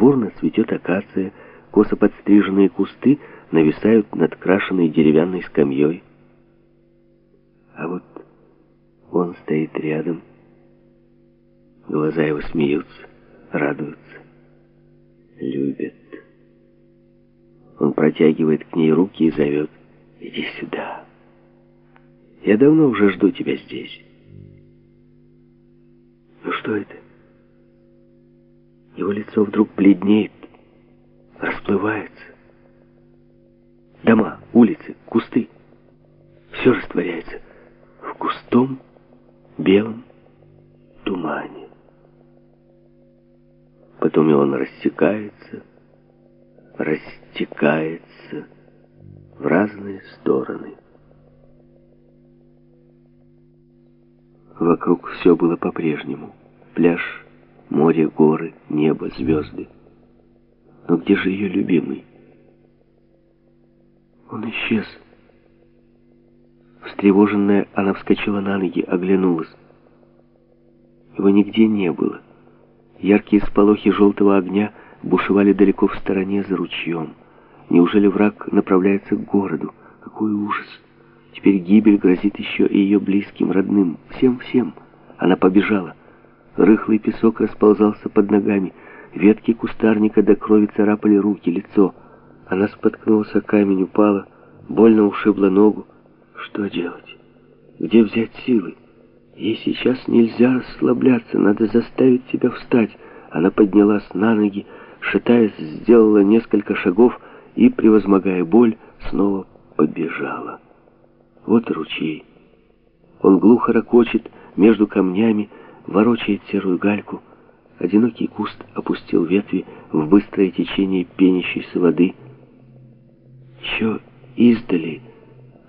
Бурно цветет акация, косо подстриженные кусты нависают над крашенной деревянной скамьей. А вот он стоит рядом. Глаза его смеются, радуются, любят. Он протягивает к ней руки и зовет. «Иди сюда. Я давно уже жду тебя здесь». Ну что это? Его лицо вдруг бледнеет, расплывается. Дома, улицы, кусты. Все растворяется в густом белом тумане. Потом и он рассекается, растекается в разные стороны. Вокруг все было по-прежнему. Пляж, море, горы, небо, звезды. Но где же ее любимый? Он исчез. Встревоженная, она вскочила на ноги, оглянулась. Его нигде не было. Яркие сполохи желтого огня бушевали далеко в стороне за ручьем. Неужели враг направляется к городу? Какой ужас! Теперь гибель грозит еще и ее близким, родным, всем-всем. Она побежала. Рыхлый песок расползался под ногами. Ветки кустарника до крови царапали руки, лицо. Она споткнулась о камень, упала, больно ушибла ногу. Что делать? Где взять силы? Ей сейчас нельзя расслабляться, надо заставить себя встать. Она поднялась на ноги, шатаясь, сделала несколько шагов и, превозмогая боль, снова побежала. Вот ручей. Он глухо ракочет между камнями, ворочает серую гальку. Одинокий куст опустил ветви в быстрое течение пенящейся воды. Еще издали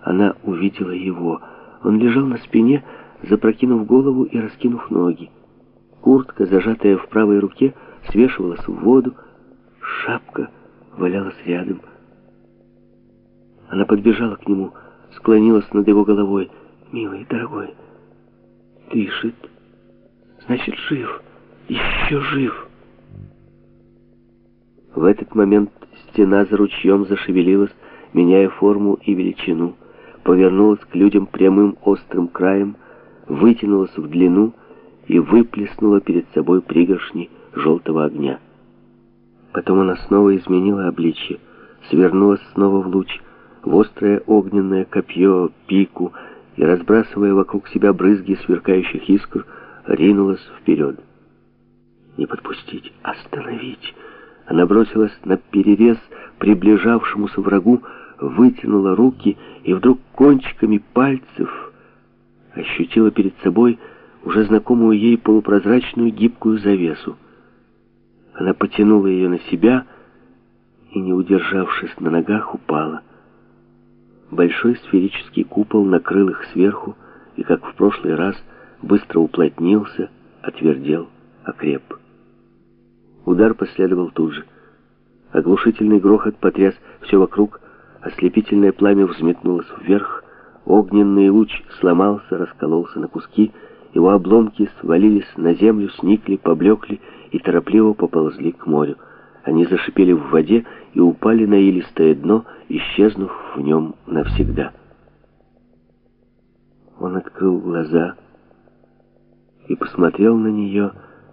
она увидела его. Он лежал на спине, запрокинув голову и раскинув ноги. Куртка, зажатая в правой руке, свешивалась в воду, шапка валялась рядом. Она подбежала к нему, склонилась над его головой. «Милый, дорогой, дышит. Значит, жив. Еще жив». В этот момент стена за ручьем зашевелилась, меняя форму и величину, повернулась к людям прямым острым краем, вытянулась в длину и выплеснула перед собой пригоршни желтого огня. Потом она снова изменила обличье, свернулась снова в луч, в острое огненное копье, пику, и, разбрасывая вокруг себя брызги сверкающих искр, ринулась вперед. Не подпустить, остановить. Она бросилась на перерез приближавшемуся врагу, вытянула руки и вдруг кончиками пальцев ощутила перед собой уже знакомую ей полупрозрачную гибкую завесу. Она потянула ее на себя и, не удержавшись на ногах, упала. Большой сферический купол накрыл их сверху и, как в прошлый раз, быстро уплотнился, отвердел, окреп. Удар последовал тут же. Оглушительный грохот потряс все вокруг, ослепительное пламя взметнулось вверх, огненный луч сломался, раскололся на куски, его обломки свалились на землю, сникли, поблекли и торопливо поползли к морю. Они зашипели в воде и упали на илистое дно, исчезнув в нем навсегда. Он открыл глаза и посмотрел на нее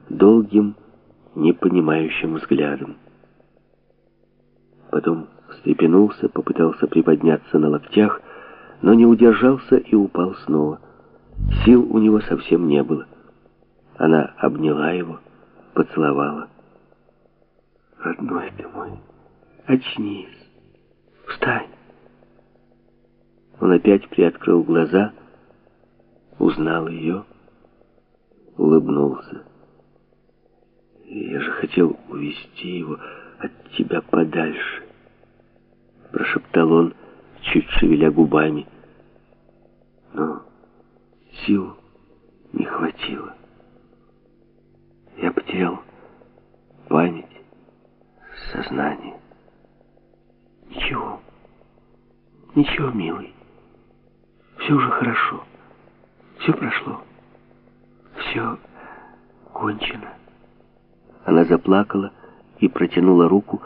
долгим, непонимающим взглядом. Потом встрепенулся, попытался приподняться на локтях, но не удержался и упал снова. Сил у него совсем не было. Она обняла его, поцеловала. Родной ты мой, очнись, встань. Он опять приоткрыл глаза, узнал ее, улыбнулся. Я же хотел увести его от тебя подальше, прошептал он, чуть шевеля губами. Но сил не хватило. Я потерял память сознание. Ничего, ничего, милый. Все уже хорошо. Все прошло. Все кончено. Она заплакала и протянула руку,